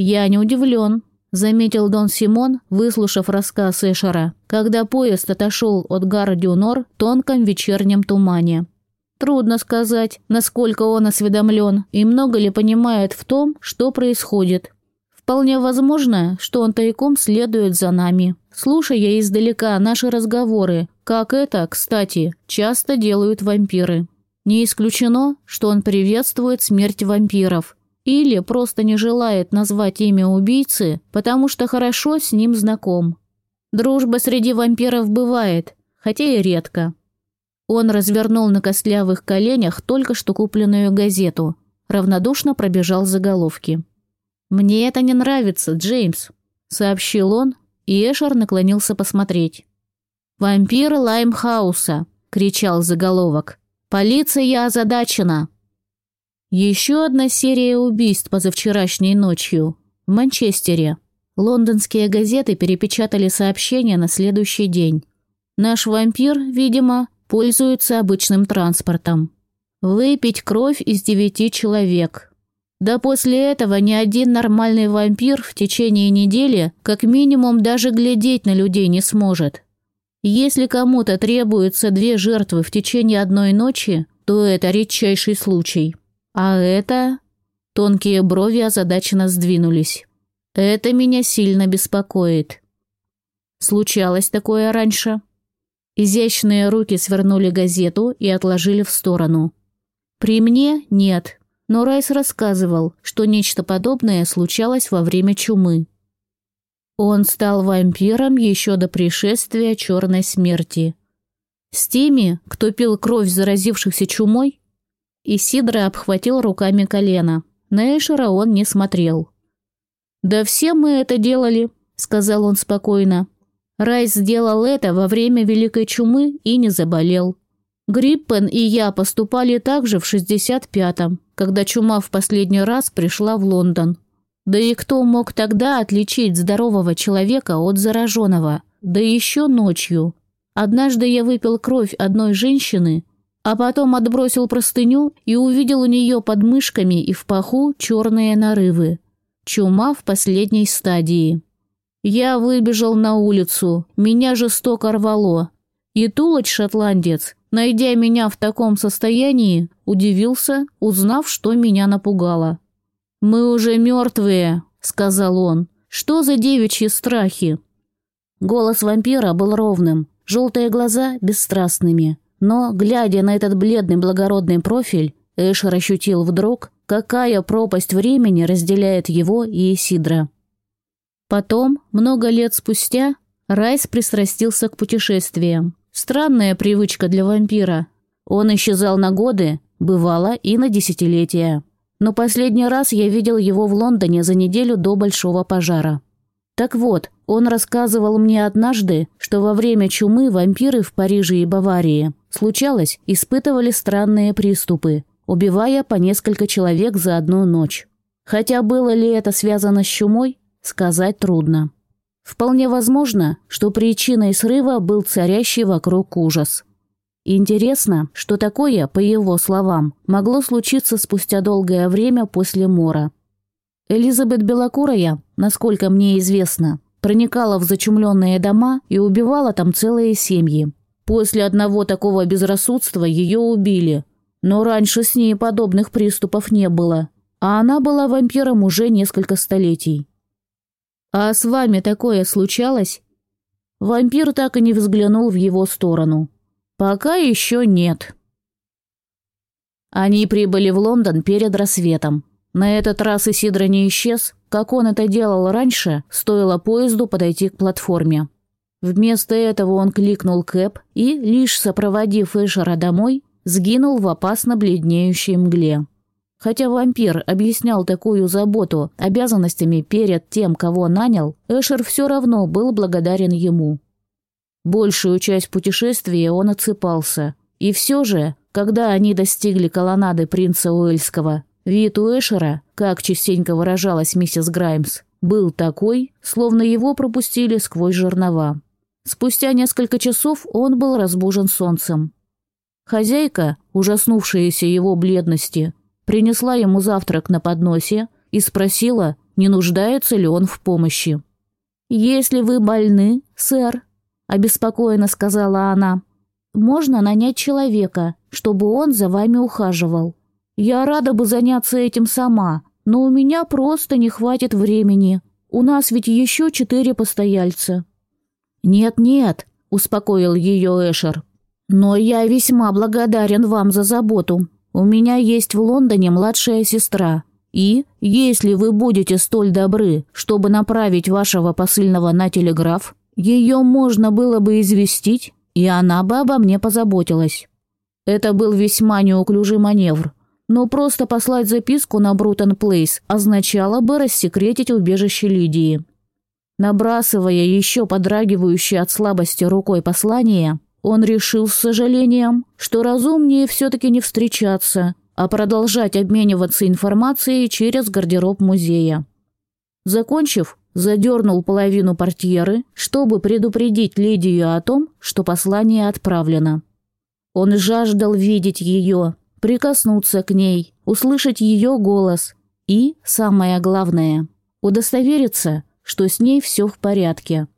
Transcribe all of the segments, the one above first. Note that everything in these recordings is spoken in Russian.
«Я не удивлен», – заметил Дон Симон, выслушав рассказ Эшера, когда поезд отошел от Гардюнор в тонком вечернем тумане. Трудно сказать, насколько он осведомлен и много ли понимает в том, что происходит. Вполне возможно, что он тайком следует за нами, слушая издалека наши разговоры, как это, кстати, часто делают вампиры. Не исключено, что он приветствует смерть вампиров или просто не желает назвать имя убийцы, потому что хорошо с ним знаком. Дружба среди вампиров бывает, хотя и редко. Он развернул на костлявых коленях только что купленную газету, равнодушно пробежал заголовки. «Мне это не нравится, Джеймс», — сообщил он, и Эшер наклонился посмотреть. «Вампир Лаймхауса», — кричал заголовок. «Полиция озадачена». Еще одна серия убийств позавчерашней ночью в Манчестере. Лондонские газеты перепечатали сообщение на следующий день. Наш вампир, видимо, пользуется обычным транспортом. Выпить кровь из девяти человек. Да после этого ни один нормальный вампир в течение недели как минимум даже глядеть на людей не сможет. Если кому-то требуется две жертвы в течение одной ночи, то это редчайший случай. А это... Тонкие брови озадаченно сдвинулись. Это меня сильно беспокоит. Случалось такое раньше. Изящные руки свернули газету и отложили в сторону. При мне нет, но Райс рассказывал, что нечто подобное случалось во время чумы. Он стал вампиром еще до пришествия черной смерти. С теми, кто пил кровь заразившихся чумой, Исидро обхватил руками колено. На Эшера он не смотрел. «Да все мы это делали», — сказал он спокойно. Райс сделал это во время Великой Чумы и не заболел. Гриппен и я поступали также в 65-м, когда чума в последний раз пришла в Лондон. Да и кто мог тогда отличить здорового человека от зараженного? Да еще ночью. Однажды я выпил кровь одной женщины, а потом отбросил простыню и увидел у нее под мышками и в паху черные нарывы. Чума в последней стадии. Я выбежал на улицу, меня жестоко рвало. И Тулоч-шотландец, найдя меня в таком состоянии, удивился, узнав, что меня напугало. «Мы уже мертвые», — сказал он. «Что за девичьи страхи?» Голос вампира был ровным, желтые глаза — бесстрастными. Но, глядя на этот бледный благородный профиль, Эшер ощутил вдруг, какая пропасть времени разделяет его и Исидра. Потом, много лет спустя, Райс пристрастился к путешествиям. Странная привычка для вампира. Он исчезал на годы, бывало и на десятилетия. Но последний раз я видел его в Лондоне за неделю до Большого пожара. Так вот, он рассказывал мне однажды, что во время чумы вампиры в Париже и Баварии, случалось, испытывали странные приступы, убивая по несколько человек за одну ночь. Хотя было ли это связано с чумой, сказать трудно. Вполне возможно, что причиной срыва был царящий вокруг ужас. Интересно, что такое, по его словам, могло случиться спустя долгое время после мора. Элизабет Белокурая, насколько мне известно, проникала в зачумленные дома и убивала там целые семьи. После одного такого безрассудства ее убили. Но раньше с ней подобных приступов не было. А она была вампиром уже несколько столетий. «А с вами такое случалось?» Вампир так и не взглянул в его сторону. «Пока еще нет». Они прибыли в Лондон перед рассветом. На этот раз Исидро не исчез, как он это делал раньше, стоило поезду подойти к платформе. Вместо этого он кликнул Кэп и, лишь сопроводив Эшера домой, сгинул в опасно бледнеющей мгле. Хотя вампир объяснял такую заботу обязанностями перед тем, кого нанял, Эшер все равно был благодарен ему. Большую часть путешествия он отсыпался. И все же, когда они достигли колоннады принца Уэльского, Вид у Эшера, как частенько выражалась миссис Граймс, был такой, словно его пропустили сквозь жернова. Спустя несколько часов он был разбужен солнцем. Хозяйка, ужаснувшаяся его бледности, принесла ему завтрак на подносе и спросила, не нуждается ли он в помощи. «Если вы больны, сэр», – обеспокоенно сказала она, – «можно нанять человека, чтобы он за вами ухаживал. Я рада бы заняться этим сама, но у меня просто не хватит времени. У нас ведь еще четыре постояльца». «Нет-нет», – успокоил ее Эшер. «Но я весьма благодарен вам за заботу. У меня есть в Лондоне младшая сестра. И, если вы будете столь добры, чтобы направить вашего посыльного на телеграф, ее можно было бы известить, и она бы обо мне позаботилась». Это был весьма неуклюжий маневр. Но просто послать записку на Брутон Плейс означало бы рассекретить убежище Лидии. Набрасывая еще подрагивающее от слабости рукой послание, он решил с сожалением, что разумнее все-таки не встречаться, а продолжать обмениваться информацией через гардероб музея. Закончив, задернул половину портьеры, чтобы предупредить Лидию о том, что послание отправлено. Он жаждал видеть ее, прикоснуться к ней, услышать ее голос и, самое главное, удостовериться, что с ней все в порядке.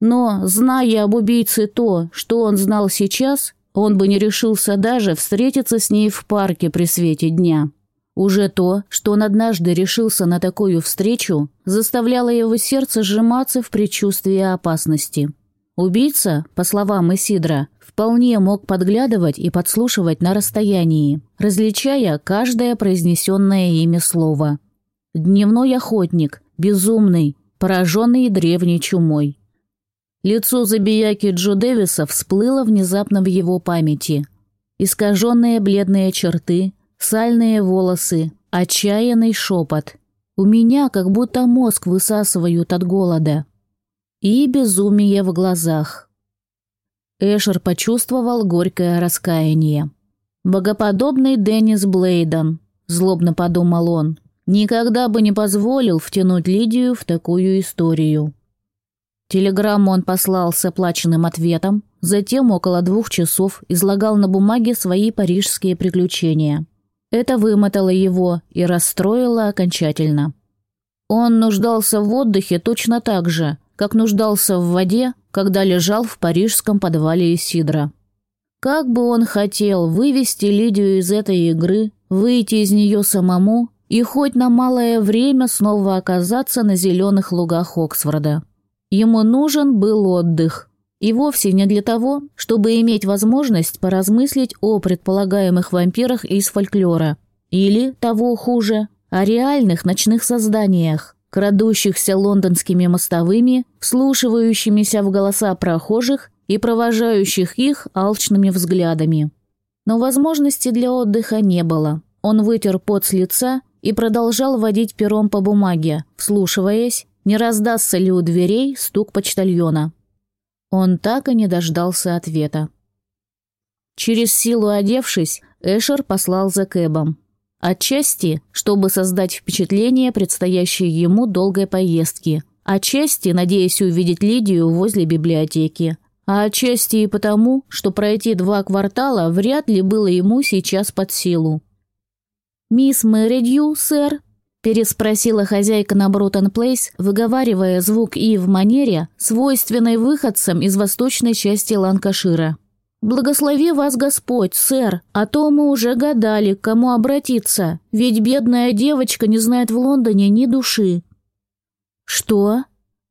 Но, зная об убийце то, что он знал сейчас, он бы не решился даже встретиться с ней в парке при свете дня. Уже то, что он однажды решился на такую встречу, заставляло его сердце сжиматься в предчувствии опасности. Убийца, по словам Исидра, вполне мог подглядывать и подслушивать на расстоянии, различая каждое произнесенное ими слово. Дневной охотник, безумный, пораженный древней чумой. Лицо забияки Джо Дэвиса всплыло внезапно в его памяти. Искаженные бледные черты, сальные волосы, отчаянный шепот. У меня как будто мозг высасывают от голода. И безумие в глазах. Эшер почувствовал горькое раскаяние. «Богоподобный Деннис Блейден», — злобно подумал он, — Никогда бы не позволил втянуть Лидию в такую историю. Телеграмму он послал с оплаченным ответом, затем около двух часов излагал на бумаге свои парижские приключения. Это вымотало его и расстроило окончательно. Он нуждался в отдыхе точно так же, как нуждался в воде, когда лежал в парижском подвале Исидра. Как бы он хотел вывести Лидию из этой игры, выйти из нее самому и хоть на малое время снова оказаться на зеленых лугах Оксфорда. Ему нужен был отдых. И вовсе не для того, чтобы иметь возможность поразмыслить о предполагаемых вампирах из фольклора. Или, того хуже, о реальных ночных созданиях, крадущихся лондонскими мостовыми, вслушивающимися в голоса прохожих и провожающих их алчными взглядами. Но возможности для отдыха не было. Он вытер пот с лица и продолжал водить пером по бумаге, вслушиваясь, не раздастся ли у дверей стук почтальона. Он так и не дождался ответа. Через силу одевшись, Эшер послал за Кэбом. Отчасти, чтобы создать впечатление предстоящей ему долгой поездки. Отчасти, надеясь увидеть Лидию возле библиотеки. А отчасти и потому, что пройти два квартала вряд ли было ему сейчас под силу. «Мисс Мэридью, сэр?» – переспросила хозяйка на Брутон Плейс, выговаривая звук «и» в манере, свойственной выходцам из восточной части Ланкашира. «Благослови вас Господь, сэр, а то мы уже гадали, к кому обратиться, ведь бедная девочка не знает в Лондоне ни души». «Что?»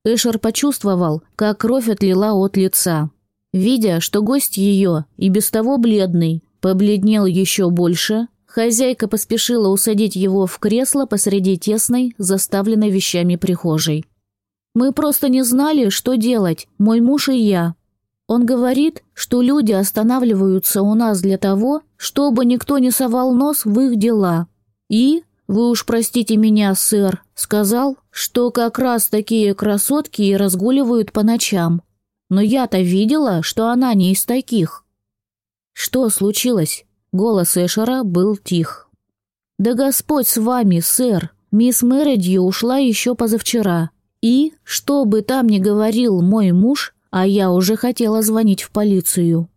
Эшер почувствовал, как кровь отлила от лица. Видя, что гость ее, и без того бледный, побледнел еще больше, Хозяйка поспешила усадить его в кресло посреди тесной, заставленной вещами прихожей. «Мы просто не знали, что делать, мой муж и я. Он говорит, что люди останавливаются у нас для того, чтобы никто не совал нос в их дела. И, вы уж простите меня, сэр, сказал, что как раз такие красотки и разгуливают по ночам. Но я-то видела, что она не из таких». «Что случилось?» Голос Эшера был тих. «Да Господь с вами, сэр! Мисс Мередью ушла еще позавчера. И, что бы там ни говорил мой муж, а я уже хотела звонить в полицию,